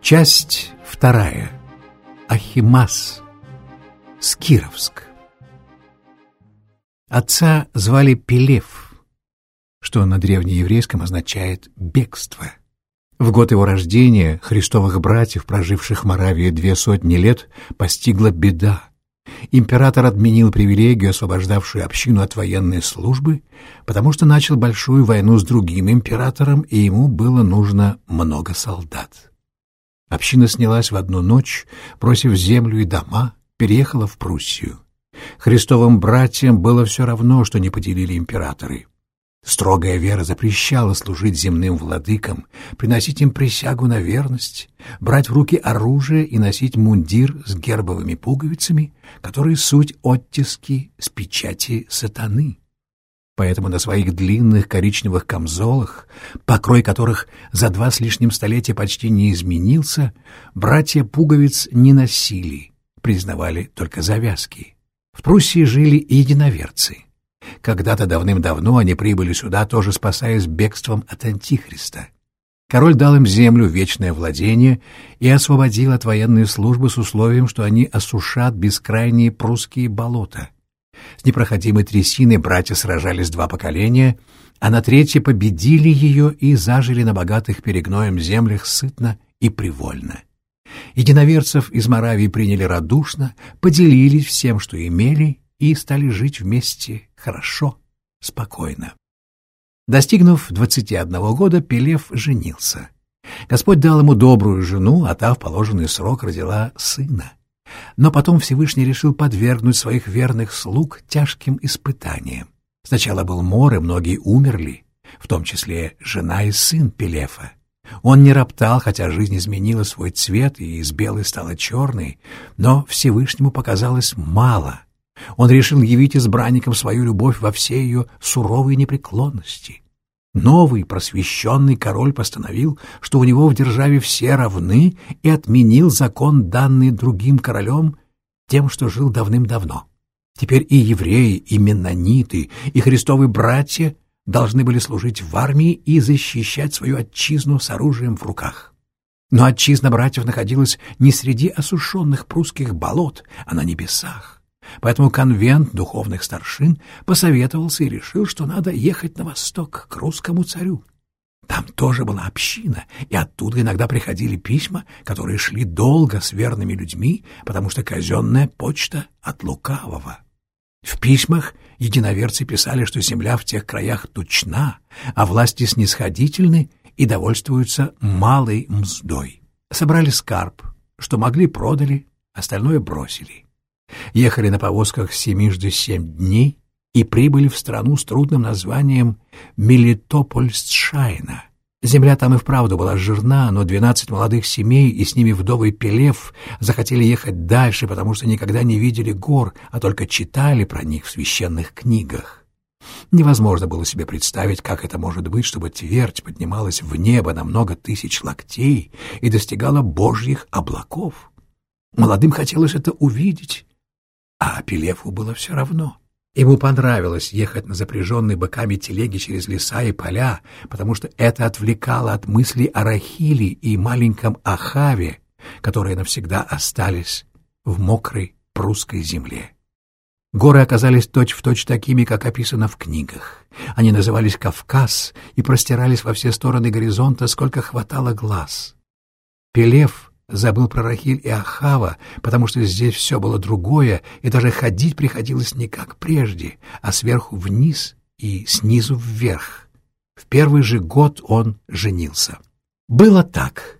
Часть вторая. Ахимас. Скировск. Отца звали Пелев, что на древнееврейском означает «бегство». В год его рождения христовых братьев, проживших в Моравии две сотни лет, постигла беда. Император отменил привилегию, освобождавшую общину от военной службы, потому что начал большую войну с другим императором, и ему было нужно много солдат. Община снялась в одну ночь, бросив землю и дома, переехала в Пруссию. Христовым братьям было все равно, что не поделили императоры. Строгая вера запрещала служить земным владыкам, приносить им присягу на верность, брать в руки оружие и носить мундир с гербовыми пуговицами, которые суть оттиски с печати сатаны. Поэтому на своих длинных коричневых камзолах, покрой которых за два с лишним столетия почти не изменился, братья пуговиц не носили, признавали только завязки. В Пруссии жили единоверцы — когда-то давным-давно они прибыли сюда, тоже спасаясь бегством от Антихриста. Король дал им землю, вечное владение, и освободил от военной службы с условием, что они осушат бескрайние прусские болота. С непроходимой трясиной братья сражались два поколения, а на третье победили ее и зажили на богатых перегноем землях сытно и привольно. Единоверцев из Моравии приняли радушно, поделились всем, что имели, и стали жить вместе хорошо, спокойно. Достигнув 21 года, Пелев женился. Господь дал ему добрую жену, а та в положенный срок родила сына. Но потом Всевышний решил подвергнуть своих верных слуг тяжким испытаниям. Сначала был мор, и многие умерли, в том числе жена и сын Пелефа. Он не роптал, хотя жизнь изменила свой цвет и из белой стала черной, но Всевышнему показалось мало — он решил явить избранникам свою любовь во всей ее суровой непреклонности. Новый просвещенный король постановил, что у него в державе все равны, и отменил закон, данный другим королем, тем, что жил давным-давно. Теперь и евреи, и меннониты, и христовые братья должны были служить в армии и защищать свою отчизну с оружием в руках. Но отчизна братьев находилась не среди осушенных прусских болот, а на небесах. Поэтому конвент духовных старшин посоветовался и решил, что надо ехать на восток, к русскому царю. Там тоже была община, и оттуда иногда приходили письма, которые шли долго с верными людьми, потому что казенная почта от лукавого. В письмах единоверцы писали, что земля в тех краях тучна, а власти снисходительны и довольствуются малой мздой. Собрали скарб, что могли продали, остальное бросили. Ехали на повозках семижды семь дней и прибыли в страну с трудным названием Мелитополь-Шайна. Земля там и вправду была жирна, но двенадцать молодых семей и с ними вдовый Пелев захотели ехать дальше, потому что никогда не видели гор, а только читали про них в священных книгах. Невозможно было себе представить, как это может быть, чтобы твердь поднималась в небо на много тысяч локтей и достигала божьих облаков. Молодым хотелось это увидеть, а Пелефу было все равно. Ему понравилось ехать на запряженной быками телеге через леса и поля, потому что это отвлекало от мыслей о Рахиле и маленьком Ахаве, которые навсегда остались в мокрой прусской земле. Горы оказались точь-в-точь точь такими, как описано в книгах. Они назывались Кавказ и простирались во все стороны горизонта, сколько хватало глаз. Пелев Забыл про Рахиль и Ахава, потому что здесь все было другое, и даже ходить приходилось не как прежде, а сверху вниз и снизу вверх. В первый же год он женился. Было так.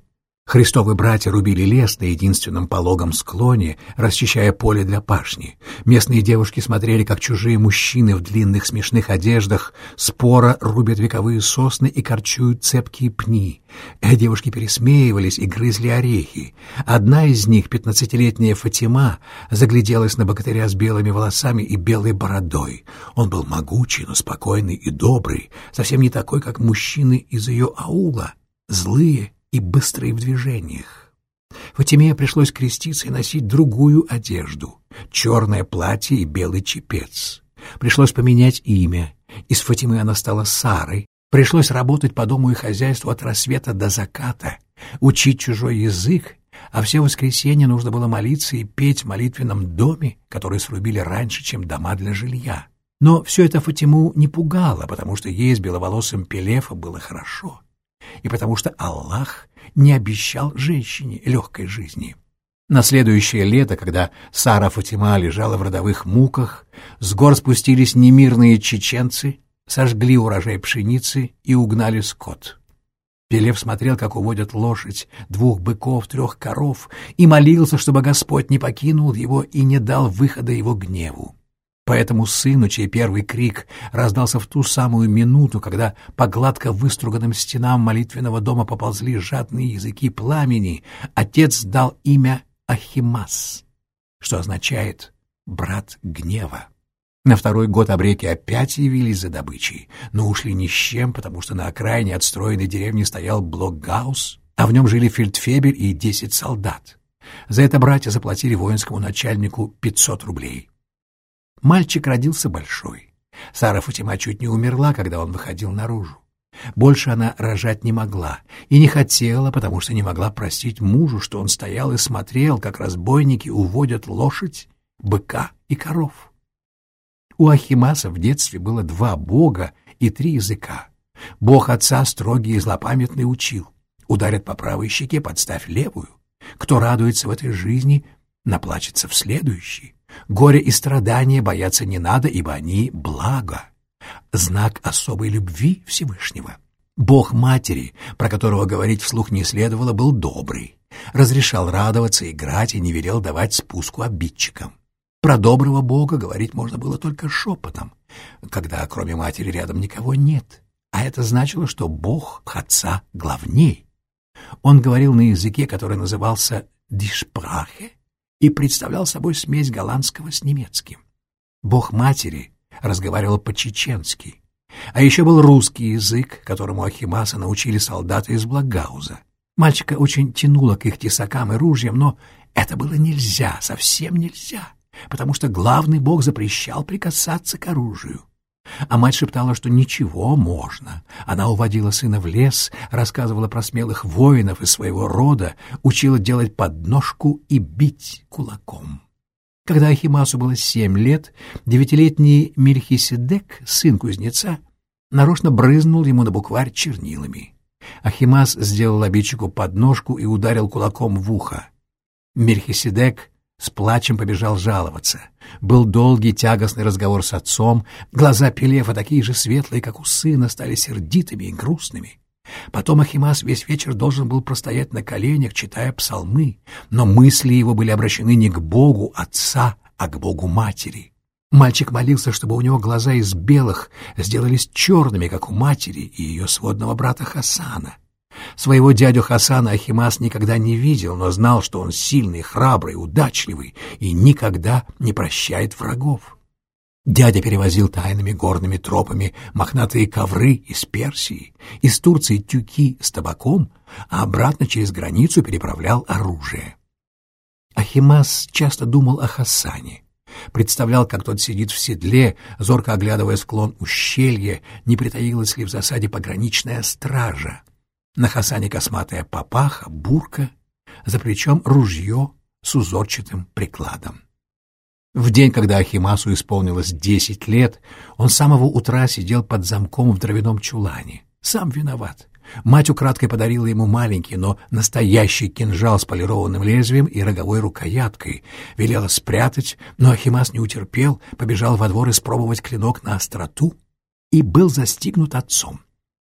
Христовы братья рубили лес на единственном пологом склоне, расчищая поле для пашни. Местные девушки смотрели, как чужие мужчины в длинных смешных одеждах споро рубят вековые сосны и корчуют цепкие пни. Э, девушки пересмеивались и грызли орехи. Одна из них, пятнадцатилетняя Фатима, загляделась на богатыря с белыми волосами и белой бородой. Он был могучий, но спокойный и добрый, совсем не такой, как мужчины из ее аула, злые и быстрые в движениях. Фатиме пришлось креститься и носить другую одежду — черное платье и белый чепец. Пришлось поменять имя. Из Фатимы она стала Сарой. Пришлось работать по дому и хозяйству от рассвета до заката. учить чужой язык, а все воскресенье нужно было молиться и петь в молитвенном доме, который срубили раньше, чем дома для жилья. Но все это Фатиму не пугало, потому что ей с беловолосым Пелефа было хорошо, и потому что Аллах не обещал женщине легкой жизни. На следующее лето, когда Сара Фатима лежала в родовых муках, с гор спустились немирные чеченцы, сожгли урожай пшеницы и угнали скот. Пелев смотрел, как уводят лошадь, двух быков, трех коров, и молился, чтобы Господь не покинул его и не дал выхода его гневу. Поэтому сыну, чей первый крик раздался в ту самую минуту, когда по гладко выструганным стенам молитвенного дома поползли жадные языки пламени, отец дал имя Ахимас, что означает «брат гнева». На второй год обреки опять явились за добычей, но ушли ни с чем, потому что на окраине отстроенной деревни стоял блокгаус, а в нем жили фельдфебель и десять солдат. За это братья заплатили воинскому начальнику пятьсот рублей. Мальчик родился большой. Сара Фатима чуть не умерла, когда он выходил наружу. Больше она рожать не могла и не хотела, потому что не могла простить мужу, что он стоял и смотрел, как разбойники уводят лошадь, быка и коров. У Ахимаса в детстве было два бога и три языка. Бог отца строгий и злопамятный учил. Ударят по правой щеке, подставь левую. Кто радуется в этой жизни, наплачется в следующей. Горе и страдания бояться не надо, ибо они — благо, знак особой любви Всевышнего. Бог матери, про которого говорить вслух не следовало, был добрый, разрешал радоваться, играть и не велел давать спуску обидчикам. Про доброго Бога говорить можно было только шепотом, когда кроме матери рядом никого нет, а это значило, что Бог отца главней. Он говорил на языке, который назывался «дишпрахе», и представлял собой смесь голландского с немецким. Бог матери разговаривал по-чеченски, а еще был русский язык, которому Ахимаса научили солдаты из Благауза. Мальчика очень тянуло к их тесакам и ружьям, но это было нельзя, совсем нельзя, потому что главный бог запрещал прикасаться к оружию. А мать шептала, что ничего можно. Она уводила сына в лес, рассказывала про смелых воинов из своего рода, учила делать подножку и бить кулаком. Когда Ахимасу было семь лет, девятилетний Мельхиседек, сын кузнеца, нарочно брызнул ему на букварь чернилами. Ахимас сделал обидчику подножку и ударил кулаком в ухо. Мельхиседек с плачем побежал жаловаться. Был долгий тягостный разговор с отцом, глаза Пелефа, такие же светлые, как у сына, стали сердитыми и грустными. Потом Ахимас весь вечер должен был простоять на коленях, читая псалмы, но мысли его были обращены не к Богу отца, а к Богу матери. Мальчик молился, чтобы у него глаза из белых сделались черными, как у матери и ее сводного брата Хасана. Своего дядю Хасана Ахимас никогда не видел, но знал, что он сильный, храбрый, удачливый и никогда не прощает врагов. Дядя перевозил тайными горными тропами мохнатые ковры из Персии, из Турции тюки с табаком, а обратно через границу переправлял оружие. Ахимас часто думал о Хасане, представлял, как тот сидит в седле, зорко оглядывая склон ущелья, не притаилась ли в засаде пограничная стража. На Хасане косматая папаха, бурка, за плечом ружье с узорчатым прикладом. В день, когда Ахимасу исполнилось десять лет, он с самого утра сидел под замком в дровяном чулане. Сам виноват. Мать украдкой подарила ему маленький, но настоящий кинжал с полированным лезвием и роговой рукояткой. Велела спрятать, но Ахимас не утерпел, побежал во двор испробовать клинок на остроту и был застигнут отцом.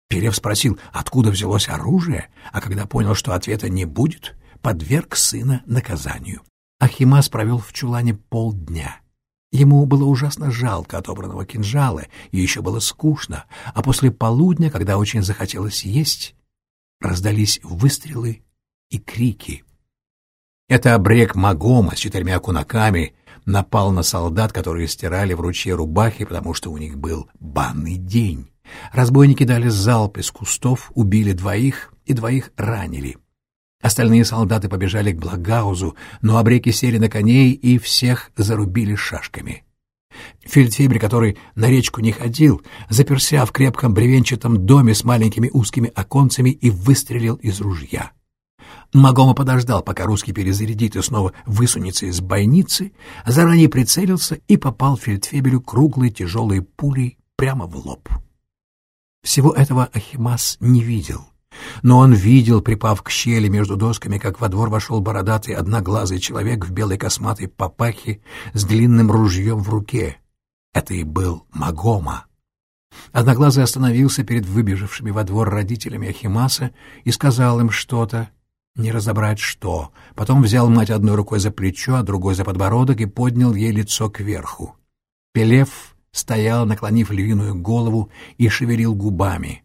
Перев спросил, откуда взялось оружие, а когда понял, что ответа не будет, подверг сына наказанию. Ахимас провел в чулане полдня. Ему было ужасно жалко отобранного кинжала, и еще было скучно, а после полудня, когда очень захотелось есть, раздались выстрелы и крики. Это обрек Магома с четырьмя кунаками напал на солдат, которые стирали в ручье рубахи, потому что у них был банный день. Разбойники дали залп из кустов, убили двоих и двоих ранили. Остальные солдаты побежали к Благаузу, но обреки сели на коней и всех зарубили шашками. Фельдфебель, который на речку не ходил, заперся в крепком бревенчатом доме с маленькими узкими оконцами и выстрелил из ружья. Магома подождал, пока русский перезарядит и снова высунется из бойницы, заранее прицелился и попал фельдфебелю круглой тяжелой пулей прямо в лоб. Всего этого Ахимас не видел, но он видел, припав к щели между досками, как во двор вошел бородатый одноглазый человек в белой косматой папахе с длинным ружьем в руке. Это и был Магома. Одноглазый остановился перед выбежавшими во двор родителями Ахимаса и сказал им что-то, не разобрать что. Потом взял мать одной рукой за плечо, а другой за подбородок и поднял ей лицо кверху. Пелев стоял, наклонив львиную голову и шевелил губами.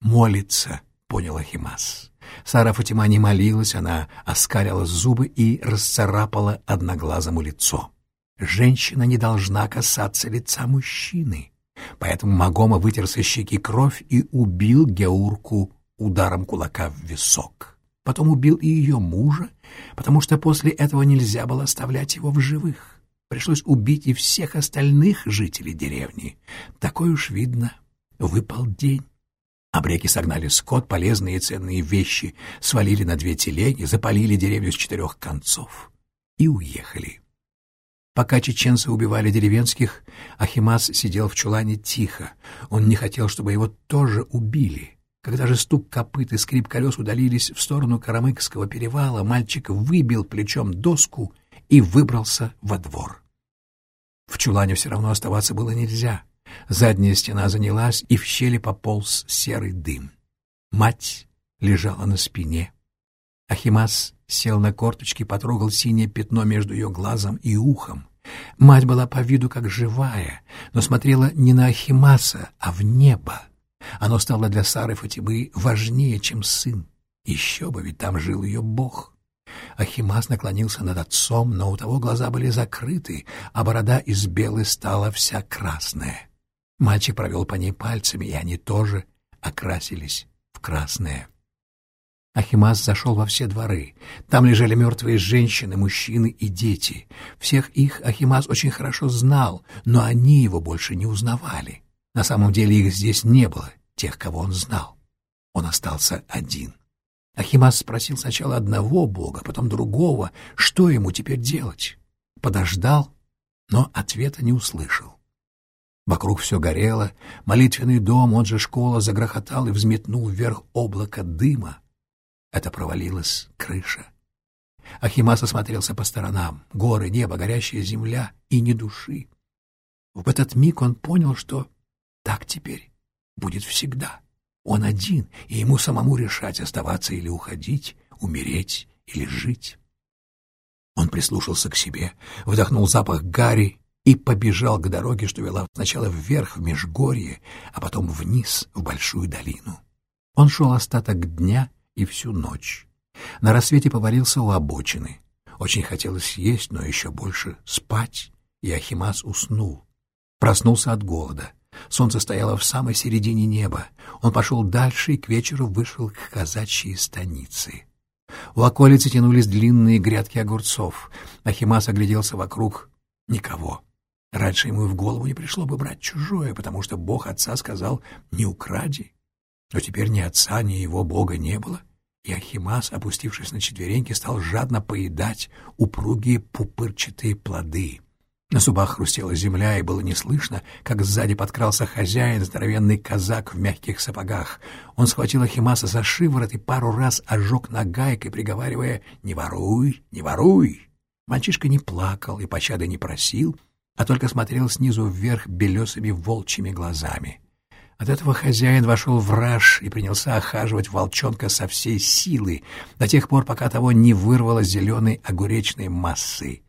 «Молится», — понял Ахимас. Сара Фатима не молилась, она оскалила зубы и расцарапала одноглазому лицо. Женщина не должна касаться лица мужчины. Поэтому Магома вытер со щеки кровь и убил Геурку ударом кулака в висок потом убил и ее мужа, потому что после этого нельзя было оставлять его в живых. Пришлось убить и всех остальных жителей деревни. Такой уж, видно, выпал день. Обреки согнали скот, полезные и ценные вещи, свалили на две телеги, запалили деревню с четырех концов и уехали. Пока чеченцы убивали деревенских, Ахимас сидел в чулане тихо. Он не хотел, чтобы его тоже убили. Когда же стук копыт и скрип колес удалились в сторону Карамыкского перевала, мальчик выбил плечом доску и выбрался во двор. В чулане все равно оставаться было нельзя. Задняя стена занялась, и в щели пополз серый дым. Мать лежала на спине. Ахимас сел на корточки, потрогал синее пятно между ее глазом и ухом. Мать была по виду как живая, но смотрела не на Ахимаса, а в небо. Оно стало для Сары Фатимы важнее, чем сын. Еще бы, ведь там жил ее Бог. Ахимас наклонился над отцом, но у того глаза были закрыты, а борода из белой стала вся красная. Мальчик провел по ней пальцами, и они тоже окрасились в красное. Ахимас зашел во все дворы. Там лежали мертвые женщины, мужчины и дети. Всех их Ахимас очень хорошо знал, но они его больше не узнавали. На самом деле их здесь не было, тех, кого он знал. Он остался один. Ахимас спросил сначала одного бога, потом другого, что ему теперь делать. Подождал, но ответа не услышал. Вокруг все горело, молитвенный дом, он же школа, загрохотал и взметнул вверх облако дыма. Это провалилась крыша. Ахимас осмотрелся по сторонам. Горы, небо, горящая земля и ни души. В этот миг он понял, что так теперь будет всегда. Он один, и ему самому решать, оставаться или уходить, умереть или жить. Он прислушался к себе, вдохнул запах гари и побежал к дороге, что вела сначала вверх, в Межгорье, а потом вниз, в Большую долину. Он шел остаток дня и всю ночь. На рассвете поварился у обочины. Очень хотелось есть, но еще больше спать, и Ахимас уснул. Проснулся от голода. Солнце стояло в самой середине неба. Он пошел дальше и к вечеру вышел к казачьей станице. У околицы тянулись длинные грядки огурцов. Ахимас огляделся вокруг. Никого. Раньше ему и в голову не пришло бы брать чужое, потому что бог отца сказал «не укради». Но теперь ни отца, ни его бога не было, и Ахимас, опустившись на четвереньки, стал жадно поедать упругие пупырчатые плоды — на зубах хрустела земля, и было не слышно, как сзади подкрался хозяин, здоровенный казак в мягких сапогах. Он схватил Ахимаса за шиворот и пару раз ожег нагайкой, приговаривая «Не воруй, не воруй!». Мальчишка не плакал и пощады не просил, а только смотрел снизу вверх белесыми волчьими глазами. От этого хозяин вошел в раж и принялся охаживать волчонка со всей силы, до тех пор, пока того не вырвало зеленой огуречной массы.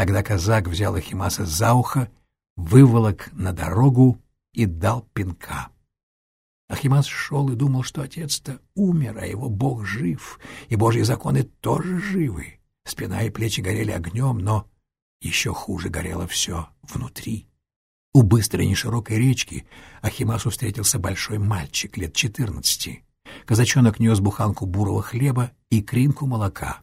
Тогда казак взял Ахимаса за ухо, выволок на дорогу и дал пинка. Ахимас шел и думал, что отец-то умер, а его бог жив, и божьи законы тоже живы. Спина и плечи горели огнем, но еще хуже горело все внутри. У быстрой неширокой речки Ахимасу встретился большой мальчик лет четырнадцати. Казачонок нес буханку бурого хлеба и кринку молока.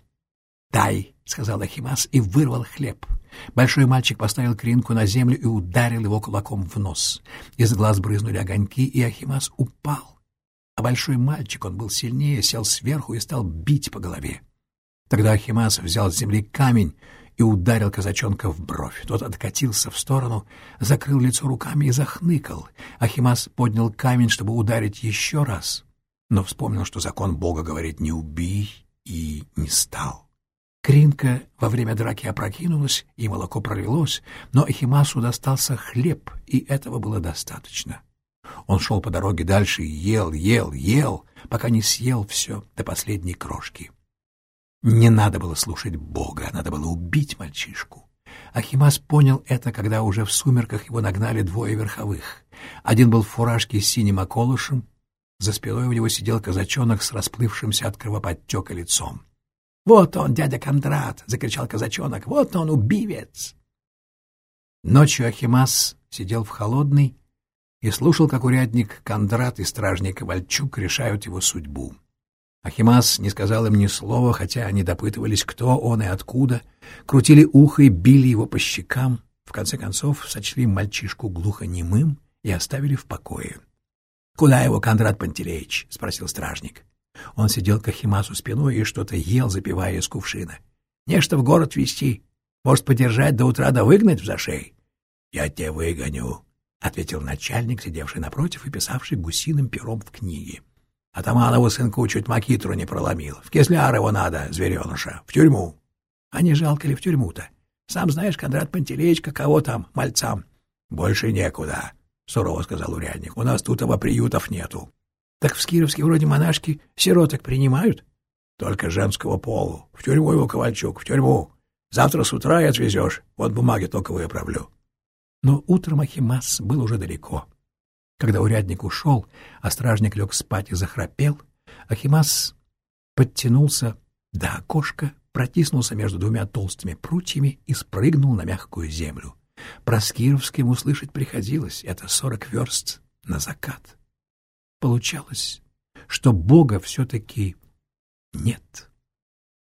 «Дай!» — сказал Ахимас и вырвал хлеб. Большой мальчик поставил кринку на землю и ударил его кулаком в нос. Из глаз брызнули огоньки, и Ахимас упал. а большой мальчик, он был сильнее, сел сверху и стал бить по голове. Тогда Ахимас взял с земли камень и ударил казачонка в бровь. Тот откатился в сторону, закрыл лицо руками и захныкал. Ахимас поднял камень, чтобы ударить еще раз, но вспомнил, что закон Бога говорит «не убей» и не стал. Кринка во время драки опрокинулась, и молоко пролилось, но Ахимасу достался хлеб, и этого было достаточно. Он шел по дороге дальше и ел, ел, ел, пока не съел все до последней крошки. Не надо было слушать Бога, надо было убить мальчишку. Ахимас понял это, когда уже в сумерках его нагнали двое верховых. Один был в фуражке с синим околышем, за спиной у него сидел казачонок с расплывшимся от кровоподтека лицом. «Вот он, дядя Кондрат!» — закричал казачонок. «Вот он, убивец!» Ночью Ахимас сидел в холодной, и слушал, как урядник Кондрат и стражник Ковальчук решают его судьбу. Ахимас не сказал им ни слова, хотя они допытывались, кто он и откуда, крутили ухо и били его по щекам, в конце концов сочли мальчишку глухонемым и оставили в покое. — Куда его, Кондрат Пантелеич? — спросил стражник. Он сидел к Ахимасу спиной и что-то ел, запивая из кувшина. — Нечто в город везти. Может, подержать до утра да выгнать в зашей? — Я тебя выгоню, — ответил начальник, сидевший напротив и писавший гусиным пером в книге. — Атаманову сынку чуть макитру не проломил. В кисляр его надо, звереныша, в тюрьму. — А не жалко ли в тюрьму-то? Сам знаешь, Кондрат Пантелеич, каково там, мальцам. — Больше некуда, — сурово сказал урядник. — У нас тут его приютов нету. — Так в Скировске вроде монашки сироток принимают? — Только женского полу. В тюрьму его, Ковальчук, в тюрьму. Завтра с утра и отвезешь. Вот бумаги только выправлю. Но утром Ахимас был уже далеко. Когда урядник ушел, а стражник лег спать и захрапел, Ахимас подтянулся до окошка, протиснулся между двумя толстыми прутьями и спрыгнул на мягкую землю. Про Скировским услышать приходилось, это сорок верст на закат. Получалось, что Бога все-таки нет.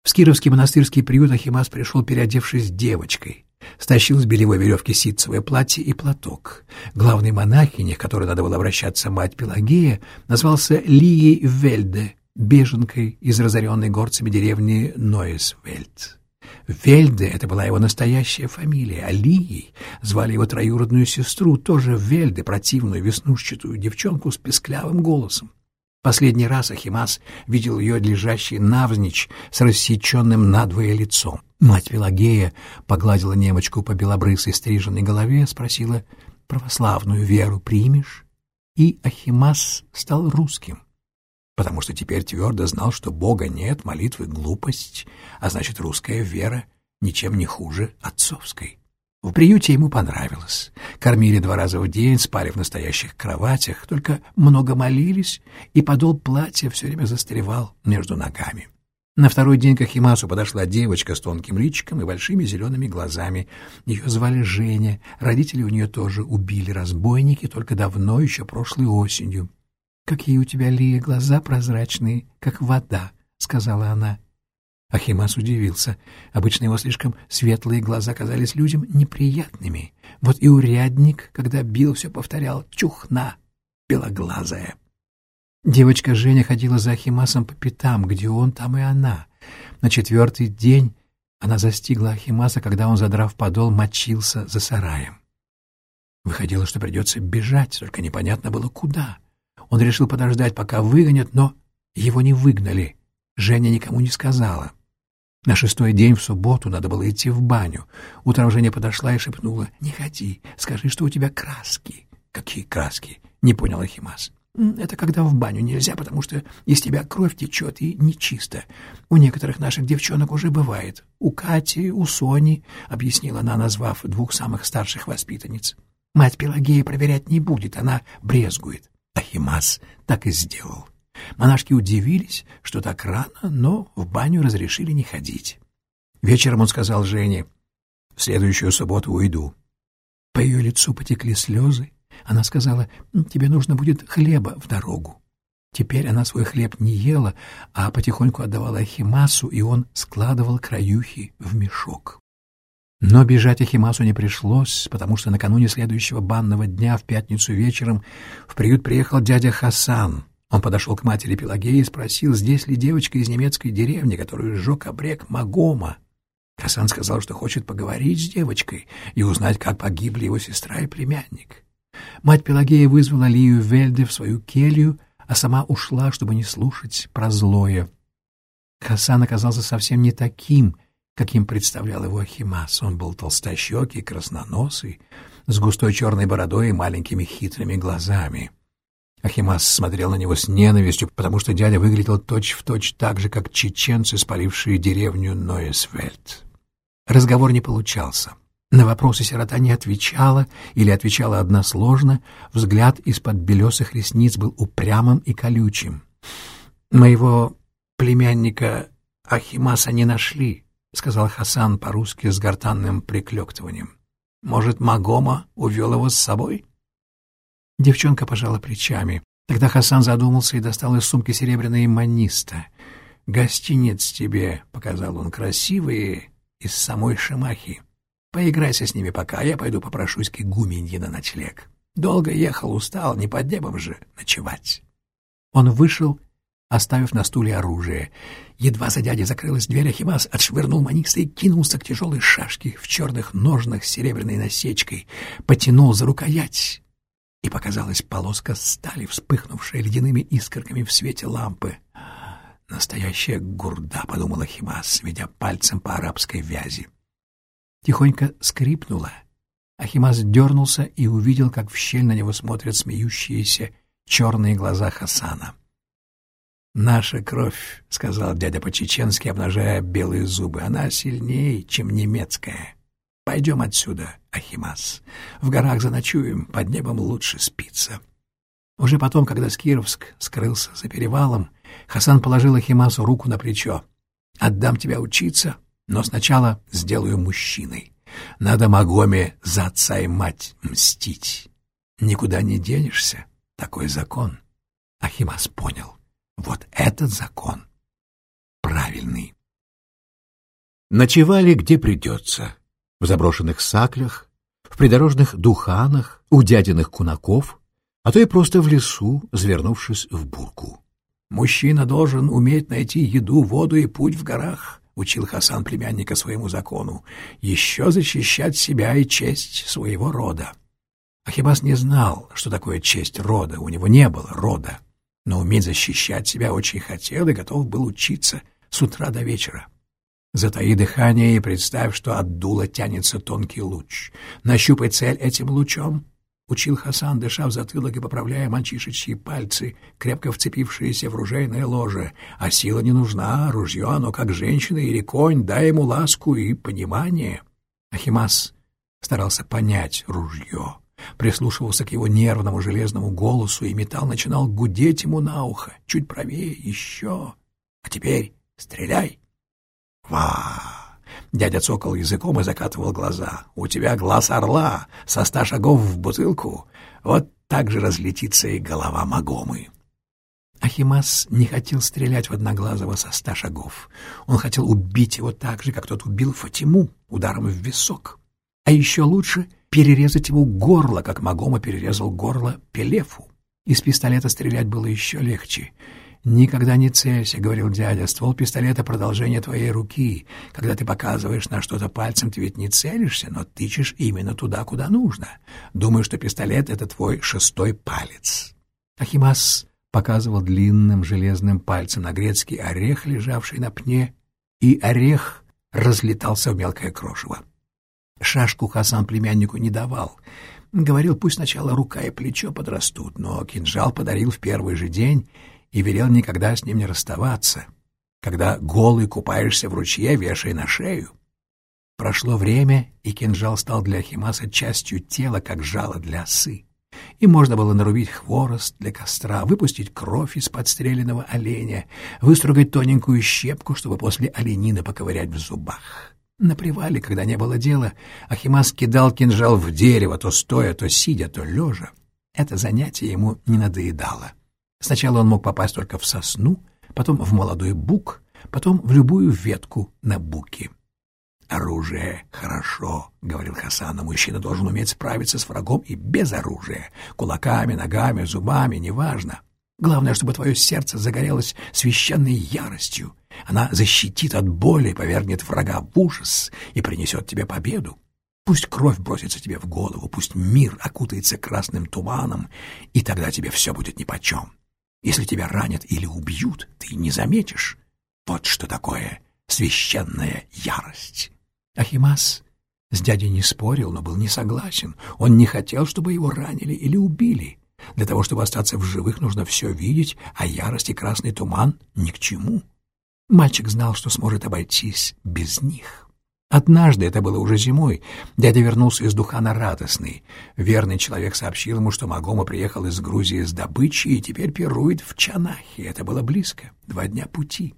В Скировский монастырский приют Ахимас пришел, переодевшись девочкой. Стащил с белевой веревки ситцевое платье и платок. Главной монахиней, к которой надо было обращаться мать Пелагея, назвался Лией Вельде, беженкой из разоренной горцами деревни Ноесвельд. Вельде — это была его настоящая фамилия, а Лией звали его троюродную сестру, тоже Вельде, противную веснушчатую девчонку с песклявым голосом. Последний раз Ахимас видел ее лежащей навзничь с рассеченным надвое лицом. Мать Пелагея погладила немочку по белобрысой стриженной голове, спросила «Православную веру примешь?» И Ахимас стал русским, потому что теперь твердо знал, что Бога нет, молитвы — глупость, а значит, русская вера ничем не хуже отцовской. В приюте ему понравилось. Кормили два раза в день, спали в настоящих кроватях, только много молились, и подол платья все время застревал между ногами. На второй день к Ахимасу подошла девочка с тонким личиком и большими зелеными глазами. Ее звали Женя. Родители у нее тоже убили разбойники, только давно, еще прошлой осенью. — Какие у тебя, Лия, глаза прозрачные, как вода, — сказала она. Ахимас удивился. Обычно его слишком светлые глаза казались людям неприятными. Вот и урядник, когда бил, все повторял «чухна, белоглазая». Девочка Женя ходила за Ахимасом по пятам, где он, там и она. На четвертый день она застигла Ахимаса, когда он, задрав подол, мочился за сараем. Выходило, что придется бежать, только непонятно было куда. Он решил подождать, пока выгонят, но его не выгнали. Женя никому не сказала. На шестой день в субботу надо было идти в баню. Утром Женя подошла и шепнула, «Не ходи, скажи, что у тебя краски». «Какие краски?» — не понял Ахимас. «Это когда в баню нельзя, потому что из тебя кровь течет и нечисто. У некоторых наших девчонок уже бывает. У Кати, у Сони», — объяснила она, назвав двух самых старших воспитанниц. «Мать Пелагея проверять не будет, она брезгует». Ахимас так и сделал. Монашки удивились, что так рано, но в баню разрешили не ходить. Вечером он сказал Жене, «В следующую субботу уйду». По ее лицу потекли слезы. Она сказала, «Тебе нужно будет хлеба в дорогу». Теперь она свой хлеб не ела, а потихоньку отдавала Ахимасу, и он складывал краюхи в мешок. Но бежать Ахимасу не пришлось, потому что накануне следующего банного дня в пятницу вечером в приют приехал дядя Хасан — Он подошел к матери Пелагеи и спросил, здесь ли девочка из немецкой деревни, которую сжег обрек Магома. Хасан сказал, что хочет поговорить с девочкой и узнать, как погибли его сестра и племянник. Мать Пелагея вызвала Лию Вельде в свою келью, а сама ушла, чтобы не слушать про злое. Хасан оказался совсем не таким, каким представлял его Ахимас. Он был толстощекий, красноносый, с густой черной бородой и маленькими хитрыми глазами. Ахимас смотрел на него с ненавистью, потому что дядя выглядел точь-в-точь точь так же, как чеченцы, спалившие деревню Ноесвельд. Разговор не получался. На вопросы сирота не отвечала или отвечала односложно, взгляд из-под белесых ресниц был упрямым и колючим. «Моего племянника Ахимаса не нашли», — сказал Хасан по-русски с гортанным приклёктыванием. «Может, Магома увел его с собой?» Девчонка пожала плечами. Тогда Хасан задумался и достал из сумки серебряные маниста. «Гостинец тебе», — показал он, — «красивые из самой Шимахи. Поиграйся с ними пока, я пойду попрошусь к игуменье на ночлег. Долго ехал, устал, не под небом же ночевать». Он вышел, оставив на стуле оружие. Едва за дядей закрылась дверь, Ахимас отшвырнул маниста и кинулся к тяжелой шашке в черных ножнах с серебряной насечкой, потянул за рукоять и показалась полоска стали, вспыхнувшая ледяными искорками в свете лампы. «Настоящая гурда», — подумала Химас, ведя пальцем по арабской вязи. Тихонько скрипнула. Ахимас дернулся и увидел, как в щель на него смотрят смеющиеся черные глаза Хасана. «Наша кровь», — сказал дядя по-чеченски, обнажая белые зубы, — «она сильнее, чем немецкая». Пойдем отсюда, Ахимас. В горах заночуем, под небом лучше спится. Уже потом, когда Скировск скрылся за перевалом, Хасан положил Ахимасу руку на плечо. «Отдам тебя учиться, но сначала сделаю мужчиной. Надо Магоме за отца и мать мстить. Никуда не денешься, такой закон». Ахимас понял. Вот этот закон правильный. Ночевали где придется в заброшенных саклях, в придорожных духанах, у дядиных кунаков, а то и просто в лесу, завернувшись в бурку. «Мужчина должен уметь найти еду, воду и путь в горах», — учил Хасан племянника своему закону, «еще защищать себя и честь своего рода». Ахибас не знал, что такое честь рода, у него не было рода, но уметь защищать себя очень хотел и готов был учиться с утра до вечера. Затаи дыхание и представь, что от дула тянется тонкий луч. Нащупай цель этим лучом, — учил Хасан, дыша в затылок и поправляя мальчишечьи пальцы, крепко вцепившиеся в ружейное ложе. А сила не нужна, ружье оно как женщина или конь, дай ему ласку и понимание. Ахимас старался понять ружье, прислушивался к его нервному железному голосу, и металл начинал гудеть ему на ухо. Чуть правее, еще. А теперь стреляй. «Ва!» Дядя цокал языком и закатывал глаза. «У тебя глаз орла, со ста шагов в бутылку. Вот так же разлетится и голова Магомы». Ахимас не хотел стрелять в Одноглазого со ста шагов. Он хотел убить его так же, как тот убил Фатиму ударом в висок. А еще лучше перерезать ему горло, как Магома перерезал горло Пелефу. Из пистолета стрелять было еще легче — «Никогда не целься», — говорил дядя, — «ствол пистолета — продолжение твоей руки. Когда ты показываешь на что-то пальцем, ты ведь не целишься, но тычешь именно туда, куда нужно. Думаю, что пистолет — это твой шестой палец». Ахимас показывал длинным железным пальцем на грецкий орех, лежавший на пне, и орех разлетался в мелкое крошево. Шашку Хасан племяннику не давал. Говорил, пусть сначала рука и плечо подрастут, но кинжал подарил в первый же день — и велел никогда с ним не расставаться. Когда голый купаешься в ручье, вешай на шею. Прошло время, и кинжал стал для Ахимаса частью тела, как жало для осы. И можно было нарубить хворост для костра, выпустить кровь из подстреленного оленя, выстругать тоненькую щепку, чтобы после оленины поковырять в зубах. На привале, когда не было дела, Ахимас кидал кинжал в дерево, то стоя, то сидя, то лежа. Это занятие ему не надоедало. Сначала он мог попасть только в сосну, потом в молодой бук, потом в любую ветку на буке. «Оружие хорошо», — говорил Хасан, — «мужчина должен уметь справиться с врагом и без оружия, кулаками, ногами, зубами, неважно. Главное, чтобы твое сердце загорелось священной яростью. Она защитит от боли, повергнет врага в ужас и принесет тебе победу. Пусть кровь бросится тебе в голову, пусть мир окутается красным туманом, и тогда тебе все будет нипочем. Если тебя ранят или убьют, ты не заметишь. Вот что такое священная ярость. Ахимас с дядей не спорил, но был не согласен. Он не хотел, чтобы его ранили или убили. Для того, чтобы остаться в живых, нужно все видеть, а ярость и красный туман ни к чему. Мальчик знал, что сможет обойтись без них. Однажды, это было уже зимой, дядя вернулся из Духана радостный. Верный человек сообщил ему, что Магома приехал из Грузии с добычей и теперь пирует в Чанахе. Это было близко, два дня пути.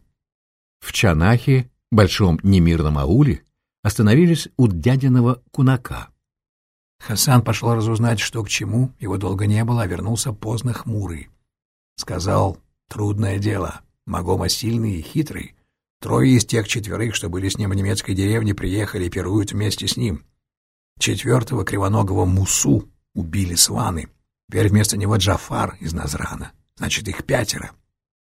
В Чанахе, большом немирном ауле, остановились у дядиного кунака. Хасан пошел разузнать, что к чему, его долго не было, а вернулся поздно хмурый. Сказал, трудное дело, Магома сильный и хитрый, Трое из тех четверых, что были с ним в немецкой деревне, приехали и пируют вместе с ним. Четвертого кривоногого Мусу убили сваны. Теперь вместо него Джафар из Назрана. Значит, их пятеро.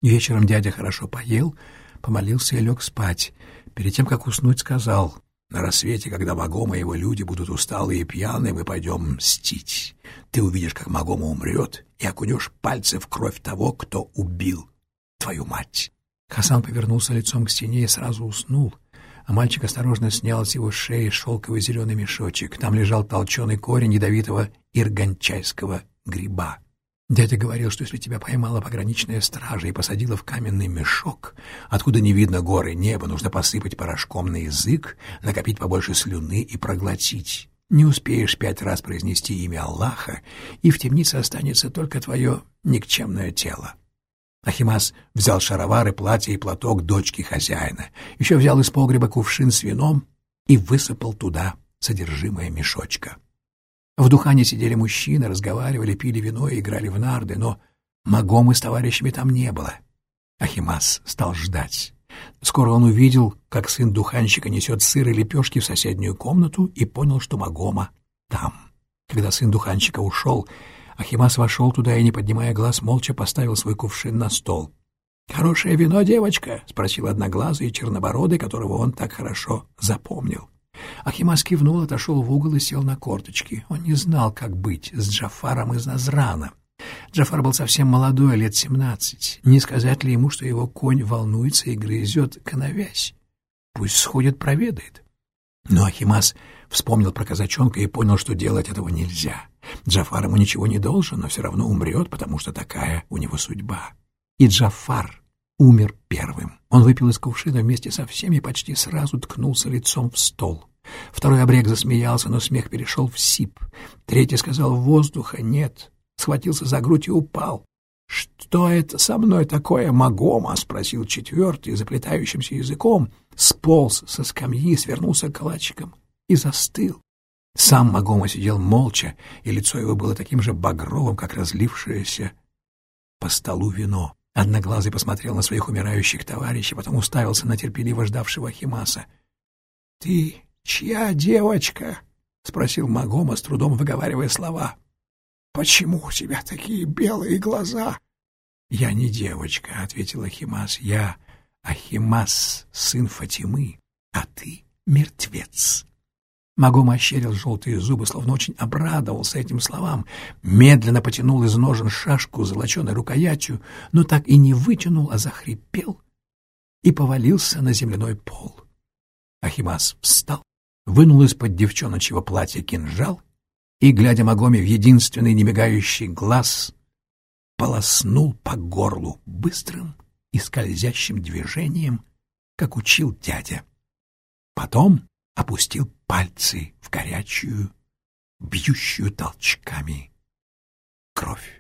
Вечером дядя хорошо поел, помолился и лег спать. Перед тем, как уснуть, сказал, «На рассвете, когда Магома и его люди будут усталые и пьяные, мы пойдем мстить. Ты увидишь, как Магома умрет, и окунешь пальцы в кровь того, кто убил твою мать». Хасан повернулся лицом к стене и сразу уснул, а мальчик осторожно снял с его шеи шелковый зеленый мешочек. Там лежал толченый корень ядовитого ирганчайского гриба. Дядя говорил, что если тебя поймала пограничная стража и посадила в каменный мешок, откуда не видно горы неба, нужно посыпать порошком на язык, накопить побольше слюны и проглотить. Не успеешь пять раз произнести имя Аллаха, и в темнице останется только твое никчемное тело. Ахимас взял шаровары, платье и платок дочки хозяина, еще взял из погреба кувшин с вином и высыпал туда содержимое мешочка. В Духане сидели мужчины, разговаривали, пили вино и играли в нарды, но Магомы с товарищами там не было. Ахимас стал ждать. Скоро он увидел, как сын духанщика несет сыр и лепешки в соседнюю комнату и понял, что Магома там. Когда сын духанщика ушел, Ахимас вошел туда и, не поднимая глаз, молча поставил свой кувшин на стол. «Хорошее вино, девочка?» — спросил одноглазый и чернобородый, которого он так хорошо запомнил. Ахимас кивнул, отошел в угол и сел на корточки. Он не знал, как быть с Джафаром из Назрана. Джафар был совсем молодой, лет семнадцать. Не сказать ли ему, что его конь волнуется и грызет коновязь? Пусть сходит, проведает. Но Ахимас вспомнил про казачонка и понял, что делать этого нельзя. Джафар ему ничего не должен, но все равно умрет, потому что такая у него судьба. И Джафар умер первым. Он выпил из кувшина вместе со всеми и почти сразу ткнулся лицом в стол. Второй обрек засмеялся, но смех перешел в сип. Третий сказал «воздуха нет», схватился за грудь и упал. «Что это со мной такое, Магома?» — спросил четвертый, заплетающимся языком, сполз со скамьи, свернулся калачиком и застыл. Сам Магома сидел молча, и лицо его было таким же багровым, как разлившееся по столу вино. Одноглазый посмотрел на своих умирающих товарищей, потом уставился на терпеливо ждавшего Химаса. — Ты чья девочка? — спросил Магома, с трудом выговаривая слова. — Почему у тебя такие белые глаза? — Я не девочка, — ответил Ахимас. — Я Ахимас, сын Фатимы, а ты мертвец. Магома ощерил желтые зубы, словно очень обрадовался этим словам, медленно потянул из ножен шашку золоченой рукоятью, но так и не вытянул, а захрипел и повалился на земляной пол. Ахимас встал, вынул из-под девчоночьего платья кинжал и, глядя Магоме в единственный немигающий глаз, полоснул по горлу быстрым и скользящим движением, как учил дядя. Потом опустил пальцы в горячую, бьющую толчками кровь.